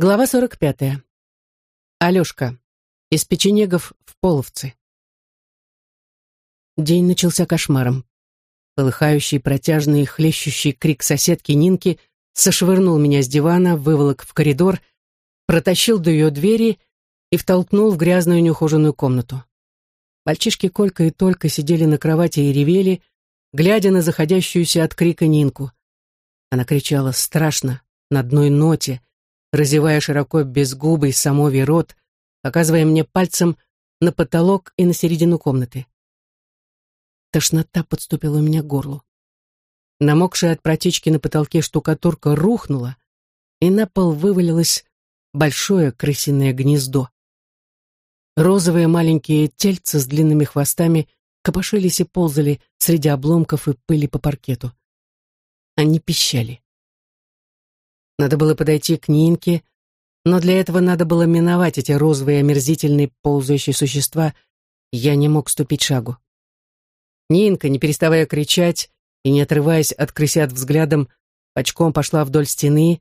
Глава 45. Алешка. Из печенегов в Половцы. День начался кошмаром. Полыхающий, протяжный, хлещущий крик соседки Нинки сошвырнул меня с дивана, выволок в коридор, протащил до ее двери и втолкнул в грязную неухоженную комнату. Мальчишки Колька и Только сидели на кровати и ревели, глядя на заходящуюся от крика Нинку. Она кричала страшно, на одной ноте, разевая широко безгубый самовий рот, показывая мне пальцем на потолок и на середину комнаты. Тошнота подступила у меня к горлу. Намокшая от протечки на потолке штукатурка рухнула, и на пол вывалилось большое крысиное гнездо. Розовые маленькие тельца с длинными хвостами копошились и ползали среди обломков и пыли по паркету. Они пищали. Надо было подойти к Нинке, но для этого надо было миновать эти розовые омерзительные ползающие существа, я не мог ступить шагу. Нинка, не переставая кричать и не отрываясь от крысят взглядом, очком пошла вдоль стены,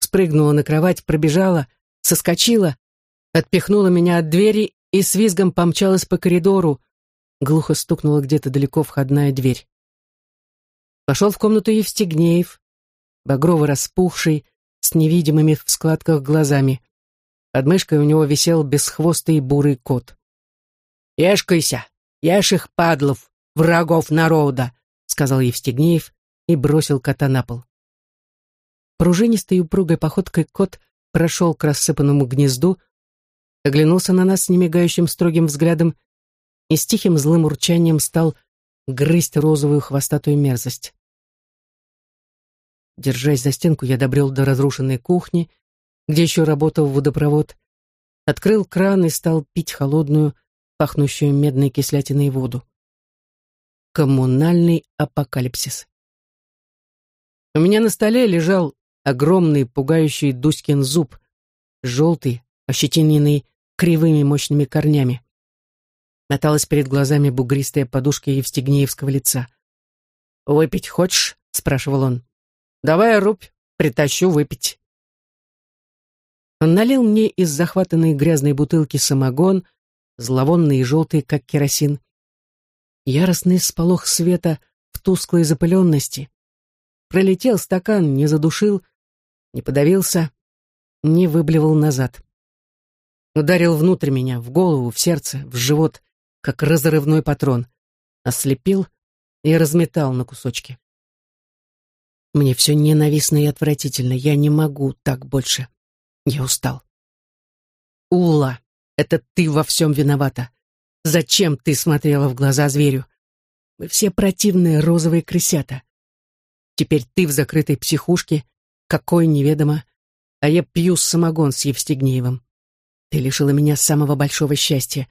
спрыгнула на кровать, пробежала, соскочила, отпихнула меня от двери и с визгом помчалась по коридору, глухо стукнула где-то далеко входная дверь. Пошел в комнату Евстигнеев, багрово распухший, с невидимыми в складках глазами. Под мышкой у него висел бесхвостый бурый кот. «Ешкайся, ешь их, падлов, врагов народа!» сказал Евстигнеев и бросил кота на пол. Пружинистой упругой походкой кот прошел к рассыпанному гнезду, оглянулся на нас с немигающим строгим взглядом и с тихим злым урчанием стал грызть розовую хвостатую мерзость. Держась за стенку, я добрел до разрушенной кухни, где еще работал водопровод, открыл кран и стал пить холодную, пахнущую медной кислятиной воду. Коммунальный апокалипсис. У меня на столе лежал огромный, пугающий Дуськин зуб, желтый, ощетиненный кривыми мощными корнями. Моталась перед глазами бугристая подушка Евстигнеевского лица. «Выпить хочешь?» — спрашивал он. Давай, рубь, притащу выпить. Он налил мне из захватанной грязной бутылки самогон, зловонный и желтый, как керосин. Яростный сполох света в тусклой запыленности. Пролетел стакан, не задушил, не подавился, не выблевал назад. Ударил внутрь меня, в голову, в сердце, в живот, как разрывной патрон. Ослепил и разметал на кусочки. Мне все ненавистно и отвратительно. Я не могу так больше. Я устал. Ула, это ты во всем виновата. Зачем ты смотрела в глаза зверю? Мы все противные розовые крысята. Теперь ты в закрытой психушке, какой неведомо, а я пью самогон с Евстигнеевым. Ты лишила меня самого большого счастья.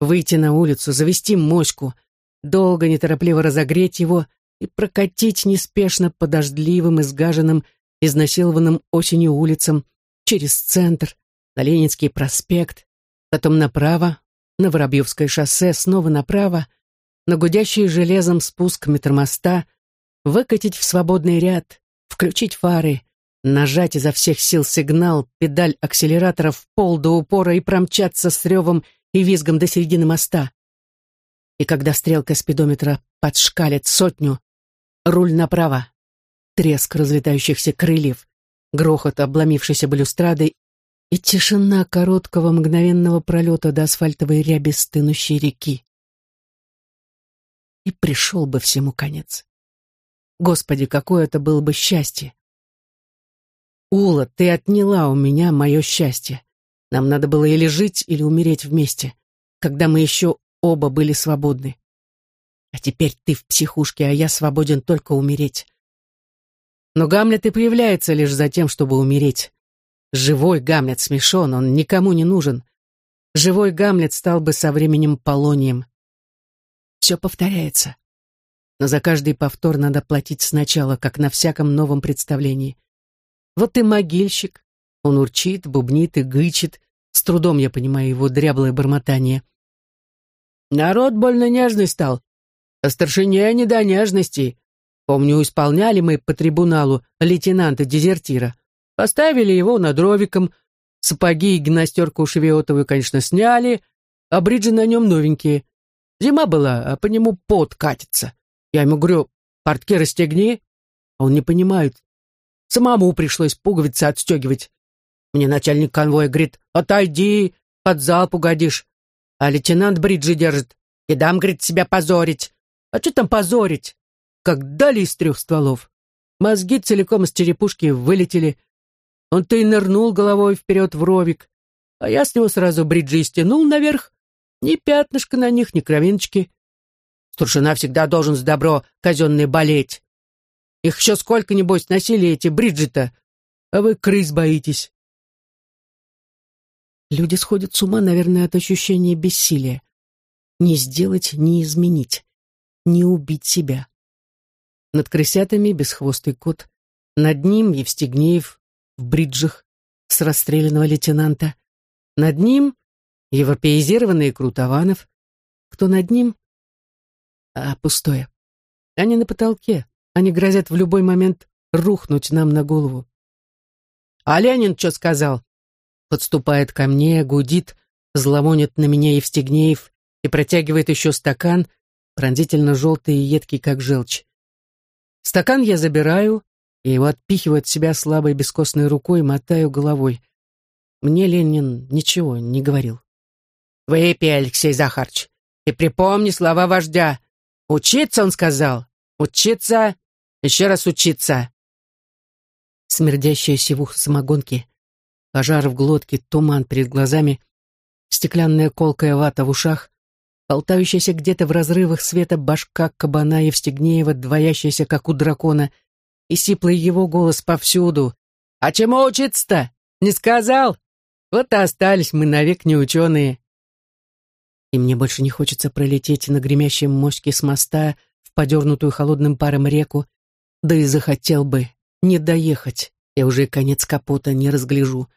Выйти на улицу, завести моську, долго, неторопливо разогреть его и прокатить неспешно по дождливым, изгаженным, изнасилованным осенью улицам через центр, на Ленинский проспект, потом направо, на Воробьевское шоссе, снова направо, на гудящий железом спуск метромоста, выкатить в свободный ряд, включить фары, нажать изо всех сил сигнал, педаль акселератора в пол до упора и промчаться с ревом и визгом до середины моста. И когда стрелка спидометра подшкалит сотню, руль направо, треск разлетающихся крыльев, грохот обломившейся балюстрады и тишина короткого мгновенного пролета до асфальтовой ряби стынущей реки. И пришел бы всему конец. Господи, какое это было бы счастье! Ула, ты отняла у меня мое счастье. Нам надо было или жить, или умереть вместе, когда мы еще оба были свободны. А теперь ты в психушке, а я свободен только умереть. Но Гамлет и появляется лишь за тем, чтобы умереть. Живой Гамлет смешон, он никому не нужен. Живой Гамлет стал бы со временем Полонием. Все повторяется. Но за каждый повтор надо платить сначала, как на всяком новом представлении. Вот ты могильщик. Он урчит, бубнит и гычит. С трудом я понимаю его дряблое бормотание. Народ больно нежный стал. А старшине не до нежности. Помню, исполняли мы по трибуналу лейтенанта-дезертира. Поставили его над ровиком, Сапоги и гимнастерку шевиотовую, конечно, сняли, а бриджи на нем новенькие. Зима была, а по нему пот катится. Я ему говорю, портки расстегни, а он не понимает. Самому пришлось пуговицы отстегивать. Мне начальник конвоя говорит, отойди, под залп угодишь. А лейтенант бриджи держит. И дам, говорит, себя позорить. А что там позорить? Как дали из трех стволов. Мозги целиком из черепушки вылетели. Он-то и нырнул головой вперед в ровик. А я с него сразу бриджи стянул наверх. Ни пятнышка на них, ни кровиночки. Старшина всегда должен с добро казенное болеть. Их еще сколько, небось, носили эти бриджи-то, а вы крыс боитесь. Люди сходят с ума, наверное, от ощущения бессилия. Не сделать, не изменить, не убить себя. Над крысятами бесхвостый кот, над ним Евстигнеев в бриджах с расстрелянного лейтенанта, над ним европеизированный Крутованов, кто над ним? А пустое. Они на потолке, они грозят в любой момент рухнуть нам на голову. А Ленин что сказал? Подступает ко мне, гудит, зломонит на меня Евстигнеев и протягивает еще стакан, пронзительно желтый и едкий, как желчь. Стакан я забираю, и его отпихиваю от себя слабой бескостной рукой, мотаю головой. Мне Ленин ничего не говорил. «Выпей, Алексей Захарч, и припомни слова вождя. Учиться, он сказал, учиться, еще раз учиться». Смердящая сивуха самогонки, пожар в глотке, туман перед глазами, стеклянная колкая вата в ушах, болтающаяся где-то в разрывах света башка кабана Евстигнеева, двоящаяся, как у дракона, и сиплый его голос повсюду. «А чему учиться-то? Не сказал? Вот и остались мы навек не ученые». И мне больше не хочется пролететь на гремящем мостике с моста в подернутую холодным паром реку, да и захотел бы не доехать, я уже конец капота не разгляжу.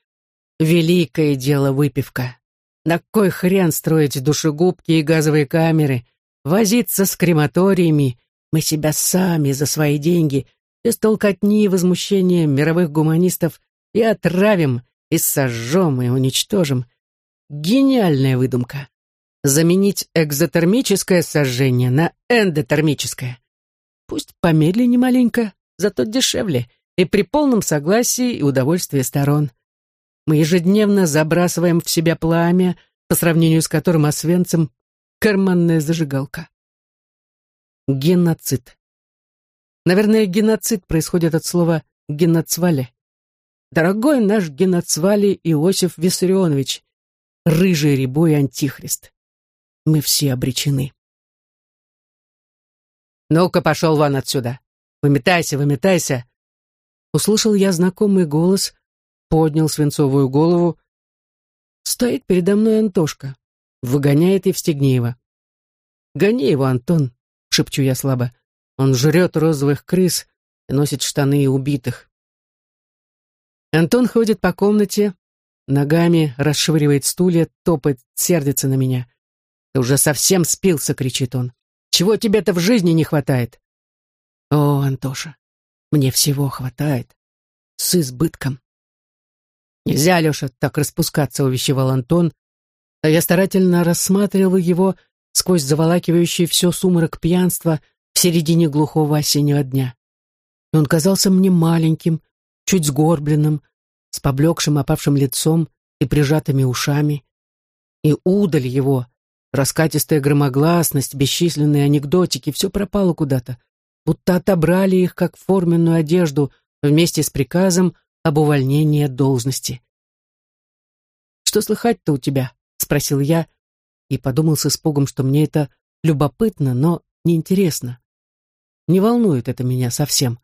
Великое дело выпивка. На кой хрен строить душегубки и газовые камеры, возиться с крематориями, мы себя сами за свои деньги, без толкотни и возмущения мировых гуманистов и отравим, и сожжем, и уничтожим. Гениальная выдумка. Заменить экзотермическое сожжение на эндотермическое. Пусть помедленнее маленько, зато дешевле, и при полном согласии и удовольствии сторон. Мы ежедневно забрасываем в себя пламя, по сравнению с которым освенцем — карманная зажигалка. Геноцид. Наверное, геноцид происходит от слова «геноцвали». Дорогой наш геноцвали Иосиф Виссарионович, рыжий рябой антихрист. Мы все обречены. «Ну-ка, пошел вон отсюда! Выметайся, выметайся!» Услышал я знакомый голос, поднял свинцовую голову. Стоит передо мной Антошка, выгоняет Евстигнеева. «Гони его, Антон», — шепчу я слабо. «Он жрет розовых крыс и носит штаны убитых». Антон ходит по комнате, ногами расшвыривает стулья, топает, сердится на меня. «Ты уже совсем спился», — кричит он. «Чего тебе-то в жизни не хватает?» «О, Антоша, мне всего хватает. С избытком». «Нельзя, Леша, так распускаться», — увещевал Антон, а я старательно рассматривал его сквозь заволакивающий все сумрак пьянства в середине глухого осеннего дня. И он казался мне маленьким, чуть сгорбленным, с поблекшим опавшим лицом и прижатыми ушами. И удаль его, раскатистая громогласность, бесчисленные анекдотики, все пропало куда-то, будто отобрали их как форменную одежду вместе с приказом об увольнении от должности. «Что слыхать-то у тебя?» — спросил я и подумал с испугом, что мне это любопытно, но неинтересно. Не волнует это меня совсем.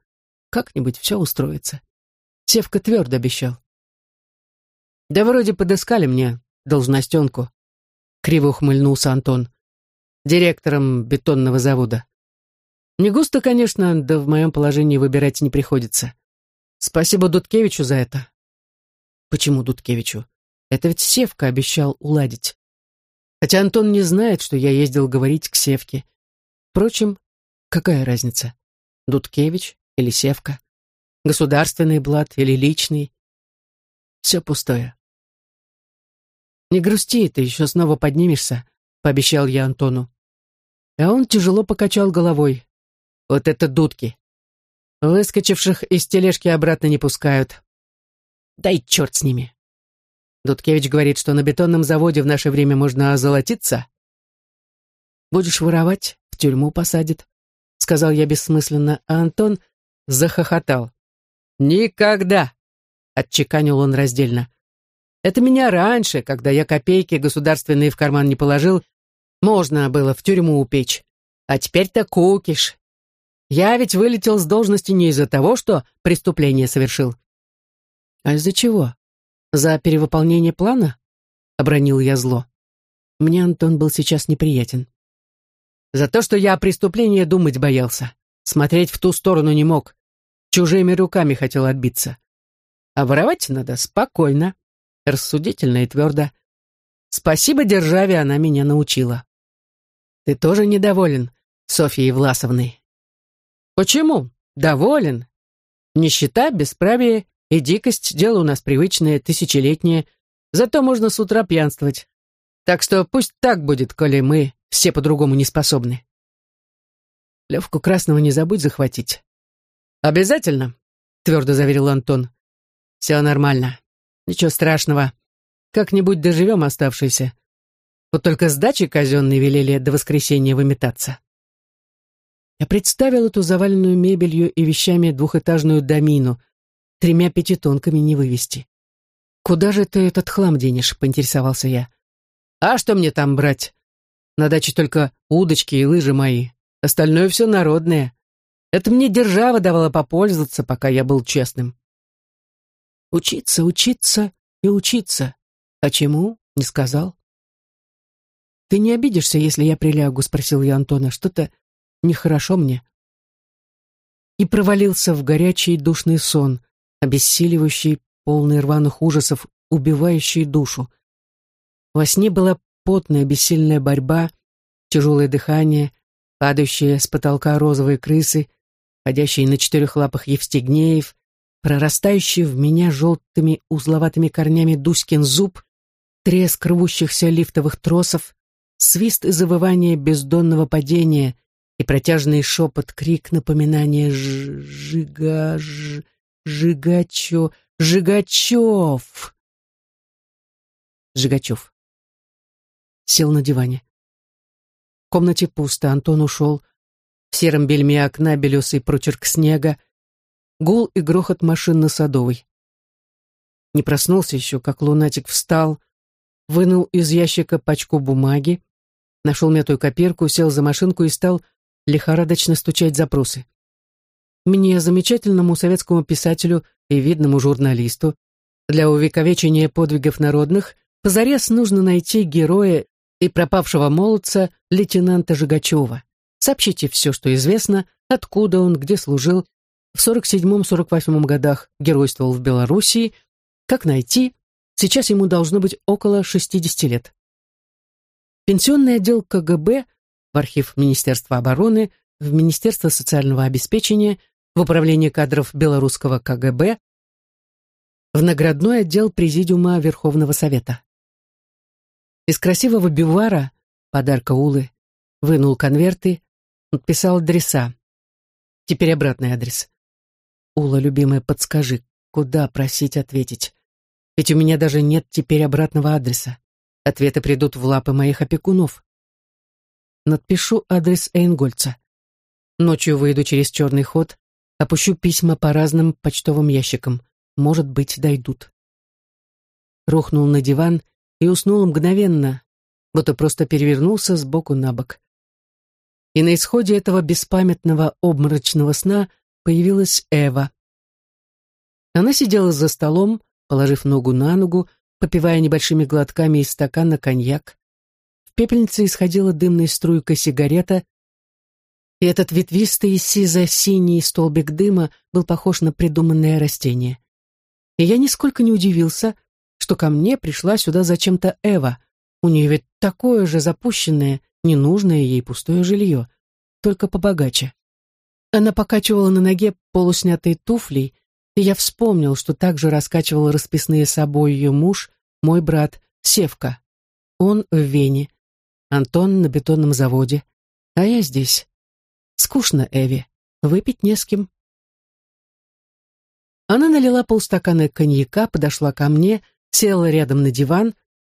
Как-нибудь все устроится. Севка твердо обещал. «Да вроде подыскали мне должностенку», — криво ухмыльнулся Антон, директором бетонного завода. «Не густо, конечно, да в моем положении выбирать не приходится. Спасибо Дудкевичу за это. Почему Дудкевичу? Это ведь Севка обещал уладить. Хотя Антон не знает, что я ездил говорить к Севке. Впрочем, какая разница? Дудкевич или Севка? Государственный блат или личный? Все пустое. «Не грусти, ты еще снова поднимешься», — пообещал я Антону. А он тяжело покачал головой. «Вот это дудки! Выскочивших из тележки обратно не пускают. Дай черт с ними!» Дудкевич говорит, что на бетонном заводе в наше время можно озолотиться. «Будешь воровать, в тюрьму посадят», — сказал я бессмысленно, а Антон захохотал. «Никогда!» — отчеканил он раздельно. «Это меня раньше, когда я копейки государственные в карман не положил, можно было в тюрьму упечь. А теперь-то кукиш. Я ведь вылетел с должности не из-за того, что преступление совершил». «А из-за чего? За перевыполнение плана?» — обронил я зло. Мне Антон был сейчас неприятен. «За то, что я о преступлении думать боялся. Смотреть в ту сторону не мог. Чужими руками хотел отбиться. А воровать надо спокойно, рассудительно и твердо. Спасибо державе, она меня научила. Ты тоже недоволен Софьей Власовной? Почему? Доволен. Нищета, бесправие и дикость — дело у нас привычное, тысячелетнее. Зато можно с утра пьянствовать. Так что пусть так будет, коли мы все по-другому не способны. Левку Красного не забудь захватить. «Обязательно», — твердо заверил Антон. «Все нормально. Ничего страшного. Как-нибудь доживем оставшиеся. Вот только сдачи казенной велели до воскресенья выметаться». Я представил эту заваленную мебелью и вещами двухэтажную домину, тремя пятитонками не вывести. «Куда же ты этот хлам денешь?» — поинтересовался я. «А что мне там брать? На даче только удочки и лыжи мои. Остальное все народное. Это мне держава давала попользоваться, пока я был честным. Учиться, учиться и учиться. А чему? Не сказал. Ты не обидишься, если я прилягу, спросил я Антона. Что-то нехорошо мне. И провалился в горячий душный сон, обессиливающий, полный рваных ужасов, убивающий душу. Во сне была потная, бессильная борьба, тяжелое дыхание, падающие с потолка розовые крысы, ходящий на четырех лапах Евстигнеев, прорастающий в меня желтыми узловатыми корнями Дуськин зуб, треск рвущихся лифтовых тросов, свист и завывание бездонного падения и протяжный шепот, крик напоминания ж «Жига... Ж... Жигачо... Жигачев!» Жигачев. Сел на диване. В комнате пусто, Антон ушел, в сером бельме окна белесый прочерк снега, гул и грохот машин на Садовой. Не проснулся еще, как лунатик встал, вынул из ящика пачку бумаги, нашел мятую копирку, сел за машинку и стал лихорадочно стучать запросы. Мне, замечательному советскому писателю и видному журналисту, для увековечения подвигов народных, позарез нужно найти героя и пропавшего молодца лейтенанта Жигачева. Сообщите все, что известно, откуда он, где служил, в 47-48 годах геройствовал в Белоруссии, как найти, сейчас ему должно быть около 60 лет. Пенсионный отдел КГБ в архив Министерства обороны, в Министерство социального обеспечения, в Управление кадров Белорусского КГБ, в наградной отдел Президиума Верховного Совета. Из красивого бивара, подарка Улы, вынул конверты, Подписал адреса. Теперь обратный адрес. Ула, любимая, подскажи, куда просить ответить? Ведь у меня даже нет теперь обратного адреса. Ответы придут в лапы моих опекунов. Надпишу адрес Эйнгольца. Ночью выйду через черный ход, опущу письма по разным почтовым ящикам. Может быть, дойдут. Рухнул на диван и уснул мгновенно, будто просто перевернулся с боку на бок и на исходе этого беспамятного обморочного сна появилась Эва. Она сидела за столом, положив ногу на ногу, попивая небольшими глотками из стакана коньяк. Пепельнице исходила дымная струйка сигарета, и этот ветвистый сизо-синий столбик дыма был похож на придуманное растение. И я нисколько не удивился, что ко мне пришла сюда зачем-то Эва. У нее ведь такое же запущенное, ненужное ей пустое жилье, только побогаче. Она покачивала на ноге полуснятой туфлей, и я вспомнил, что также раскачивал расписные собой ее муж, мой брат Севка, Он в Вене, Антон на бетонном заводе, а я здесь. Скучно, Эви, выпить не с кем. Она налила полстакана коньяка, подошла ко мне, села рядом на диван,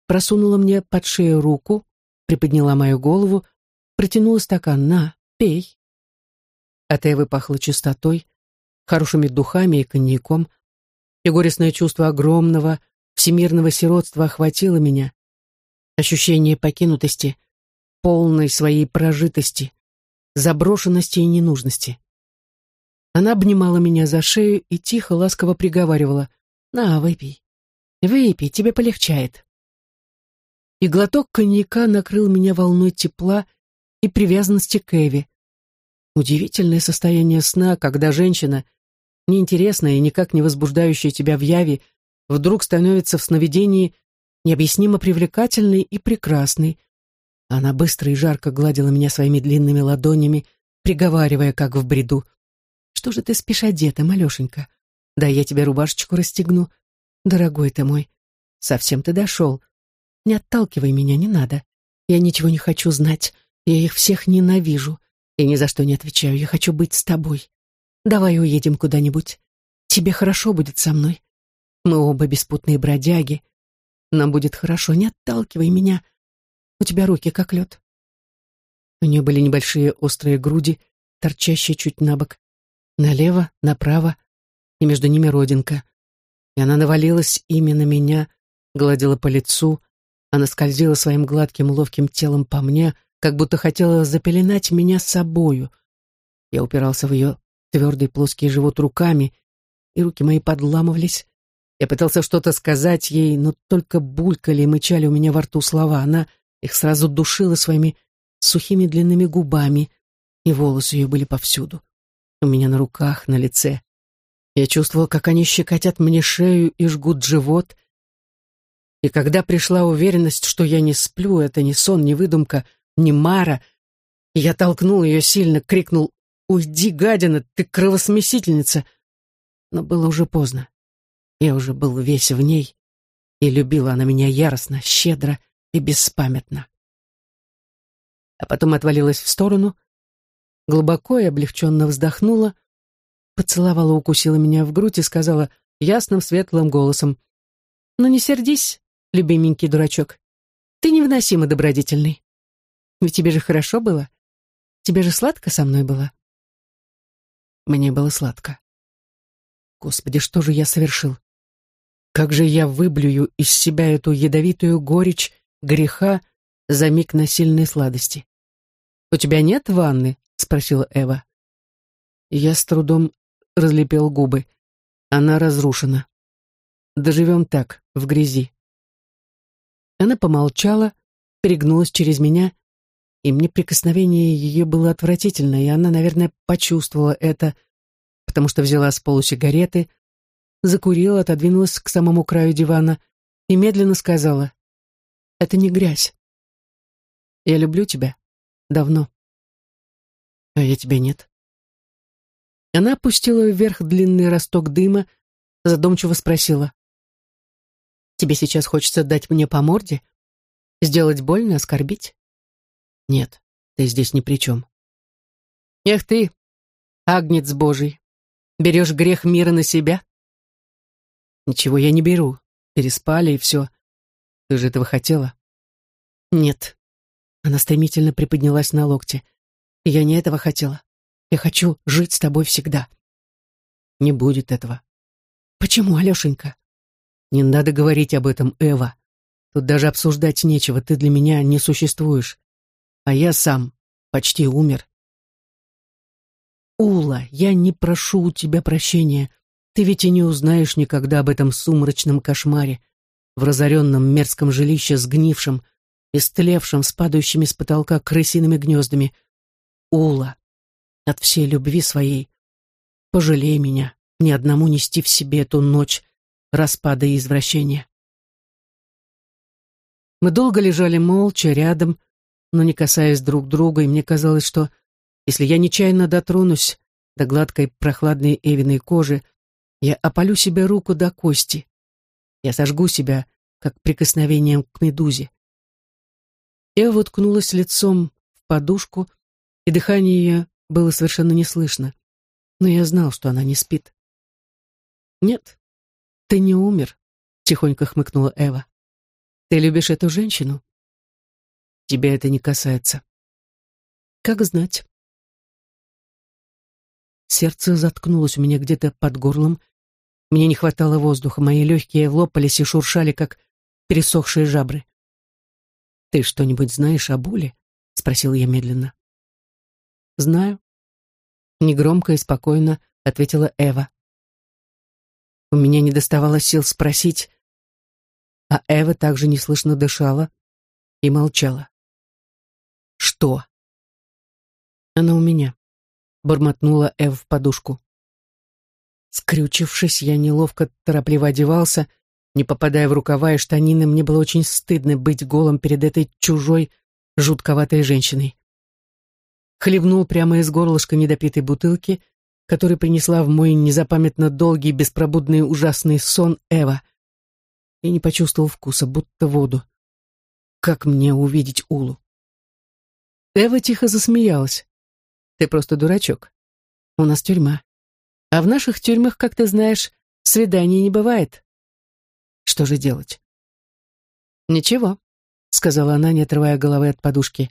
просунула мне под шею руку, приподняла мою голову, протянула стакан. «На, пей». От Эвы пахло чистотой, хорошими духами и коньяком, и горестное чувство огромного, всемирного сиротства охватило меня. Ощущение покинутости, полной своей прожитости, заброшенности и ненужности. Она обнимала меня за шею и тихо, ласково приговаривала «На, выпей, выпей, тебе полегчает». И глоток коньяка накрыл меня волной тепла и привязанности к Эви. Удивительное состояние сна, когда женщина, неинтересная и никак не возбуждающая тебя в яве, вдруг становится в сновидении необъяснимо привлекательной и прекрасной. Она быстро и жарко гладила меня своими длинными ладонями, приговаривая, как в бреду. «Что же ты спишь одетым, Алешенька? Да я тебе рубашечку расстегну. Дорогой ты мой, совсем ты дошел. Не отталкивай меня, не надо. Я ничего не хочу знать. Я их всех ненавижу. И ни за что не отвечаю. Я хочу быть с тобой. Давай уедем куда-нибудь. Тебе хорошо будет со мной. Мы оба беспутные бродяги. Нам будет хорошо, не отталкивай меня. У тебя руки как лед. У нее были небольшие острые груди, торчащие чуть на бок. Налево, направо, и между ними родинка. И она навалилась именно меня, гладила по лицу. Она скользила своим гладким, ловким телом по мне, как будто хотела запеленать меня собою. Я упирался в ее твердый плоский живот руками, и руки мои подламывались. Я пытался что-то сказать ей, но только булькали и мычали у меня во рту слова. Она их сразу душила своими сухими длинными губами, и волосы ее были повсюду. У меня на руках, на лице. Я чувствовал, как они щекотят мне шею и жгут живот. И когда пришла уверенность, что я не сплю, это не сон, не выдумка, не Мара, я толкнул ее сильно, крикнул «Уйди, гадина, ты кровосмесительница!» Но было уже поздно. Я уже был весь в ней, и любила она меня яростно, щедро и беспамятно. А потом отвалилась в сторону, глубоко и облегченно вздохнула, поцеловала, укусила меня в грудь и сказала ясным светлым голосом, «Ну не сердись, любименький дурачок, ты невыносимо добродетельный. Ведь тебе же хорошо было, тебе же сладко со мной было». Мне было сладко. Господи, что же я совершил? Как же я выблюю из себя эту ядовитую горечь греха за миг насильной сладости? «У тебя нет ванны?» — спросила Эва. Я с трудом разлепил губы. Она разрушена. Доживем так, в грязи. Она помолчала, перегнулась через меня и мне прикосновение ее было отвратительно, и она, наверное, почувствовала это, потому что взяла с полу сигареты, закурила, отодвинулась к самому краю дивана и медленно сказала, «Это не грязь. Я люблю тебя. Давно. А я тебя нет». Она опустила вверх длинный росток дыма, задумчиво спросила, «Тебе сейчас хочется дать мне по морде? Сделать больно, оскорбить?» Нет, ты здесь ни при чем. Эх ты, агнец божий, берешь грех мира на себя? Ничего я не беру. Переспали и все. Ты же этого хотела? Нет. Она стремительно приподнялась на локте. Я не этого хотела. Я хочу жить с тобой всегда. Не будет этого. Почему, Алешенька? Не надо говорить об этом, Эва. Тут даже обсуждать нечего, ты для меня не существуешь а я сам почти умер. Ула, я не прошу у тебя прощения. Ты ведь и не узнаешь никогда об этом сумрачном кошмаре, в разоренном мерзком жилище сгнившем, истлевшем с падающими с потолка крысиными гнездами. Ула, от всей любви своей, пожалей меня, ни одному нести в себе эту ночь распада и извращения. Мы долго лежали молча рядом, но не касаясь друг друга, и мне казалось, что если я нечаянно дотронусь до гладкой прохладной Эвиной кожи, я опалю себе руку до кости. Я сожгу себя, как прикосновением к медузе. Эва уткнулась лицом в подушку, и дыхание ее было совершенно не слышно. Но я знал, что она не спит. «Нет, ты не умер», — тихонько хмыкнула Эва. «Ты любишь эту женщину?» «Тебя это не касается». «Как знать». Сердце заткнулось у меня где-то под горлом. Мне не хватало воздуха, мои легкие лопались и шуршали, как пересохшие жабры. «Ты что-нибудь знаешь о боли?» — спросил я медленно. «Знаю». Негромко и спокойно ответила Эва. У меня не доставало сил спросить, а Эва также неслышно дышала и молчала. «Что?» «Она у меня», — бормотнула Эва в подушку. Скрючившись, я неловко торопливо одевался, не попадая в рукава и штанины, мне было очень стыдно быть голым перед этой чужой, жутковатой женщиной. Хлебнул прямо из горлышка недопитой бутылки, который принесла в мой незапамятно долгий, беспробудный, ужасный сон Эва. И не почувствовал вкуса, будто воду. Как мне увидеть Улу? Эва тихо засмеялась. «Ты просто дурачок. У нас тюрьма. А в наших тюрьмах, как ты знаешь, свиданий не бывает. Что же делать? Ничего, сказала она, не отрывая головы от подушки.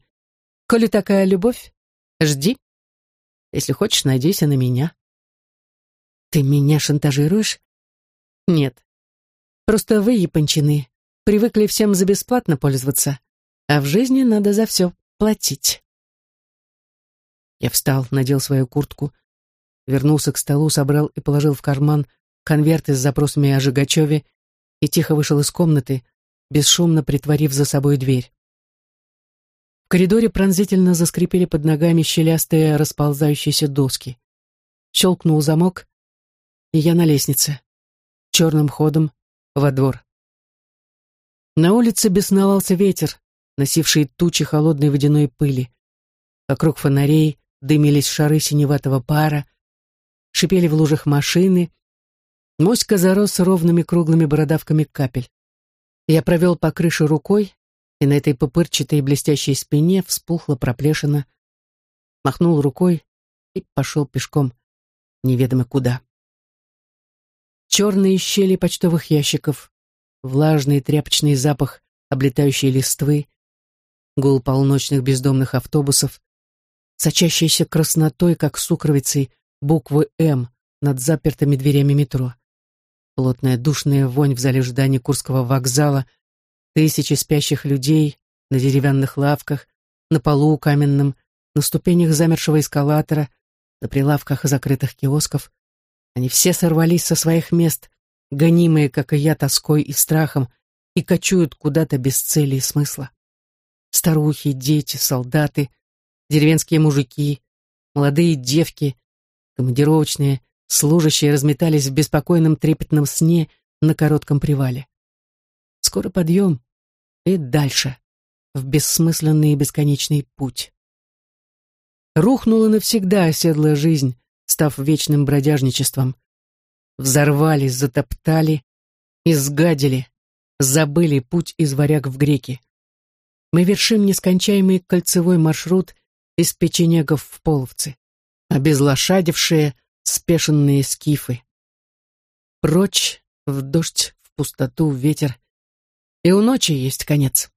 Коли такая любовь, жди. Если хочешь, надейся на меня. Ты меня шантажируешь? Нет. Просто вы, япончины, привыкли всем за бесплатно пользоваться, а в жизни надо за все платить. Я встал, надел свою куртку, вернулся к столу, собрал и положил в карман конверты с запросами о Жигачеве и тихо вышел из комнаты, бесшумно притворив за собой дверь. В коридоре пронзительно заскрипели под ногами щелястые расползающиеся доски. Щелкнул замок, и я на лестнице, черным ходом во двор. На улице бесновался ветер, носивший тучи холодной водяной пыли. Вокруг фонарей дымились шары синеватого пара, шипели в лужах машины, Моська зарос ровными круглыми бородавками капель. Я провел по крыше рукой, и на этой пупырчатой блестящей спине вспухла проплешина. Махнул рукой и пошел пешком, неведомо куда. Черные щели почтовых ящиков, влажный тряпочный запах облетающей листвы, гул полночных бездомных автобусов, сочащейся краснотой, как сукровицей, буквы «М» над запертыми дверями метро плотная душная вонь в зале ожидания Курского вокзала, тысячи спящих людей на деревянных лавках, на полу каменном, на ступенях замершего эскалатора, на прилавках закрытых киосков. Они все сорвались со своих мест, гонимые, как и я, тоской и страхом, и кочуют куда-то без цели и смысла. Старухи, дети, солдаты, деревенские мужики, молодые девки, командировочные, Служащие разметались в беспокойном трепетном сне на коротком привале. Скоро подъем и дальше, в бессмысленный и бесконечный путь. Рухнула навсегда оседлая жизнь, став вечным бродяжничеством. Взорвались, затоптали, изгадили, забыли путь из варяг в греки. Мы вершим нескончаемый кольцевой маршрут из печенегов в половцы, обезлошадившие, спешенные скифы. Прочь, в дождь, в пустоту, в ветер. И у ночи есть конец.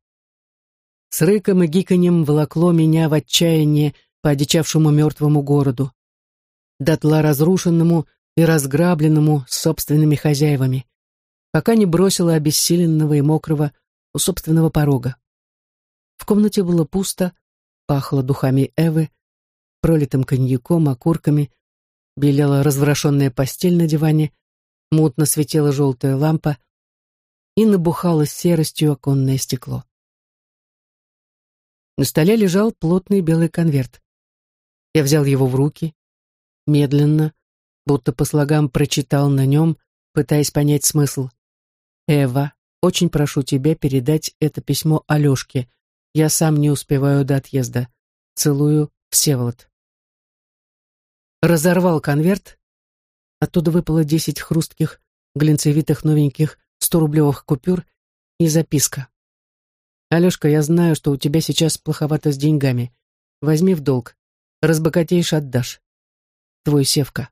С рыком и гиканьем волокло меня в отчаяние по одичавшему мертвому городу, дотла разрушенному и разграбленному собственными хозяевами, пока не бросила обессиленного и мокрого у собственного порога. В комнате было пусто, пахло духами Эвы, пролитым коньяком, окурками, белела разворошенная постель на диване, мутно светила желтая лампа и набухало серостью оконное стекло. На столе лежал плотный белый конверт. Я взял его в руки, медленно, будто по слогам прочитал на нем, пытаясь понять смысл. «Эва, очень прошу тебя передать это письмо Алешке. Я сам не успеваю до отъезда. Целую, Всеволод» разорвал конверт. Оттуда выпало десять хрустких, глинцевитых новеньких сто-рублевых купюр и записка. Алешка, я знаю, что у тебя сейчас плоховато с деньгами. Возьми в долг. Разбогатеешь, отдашь. Твой Севка.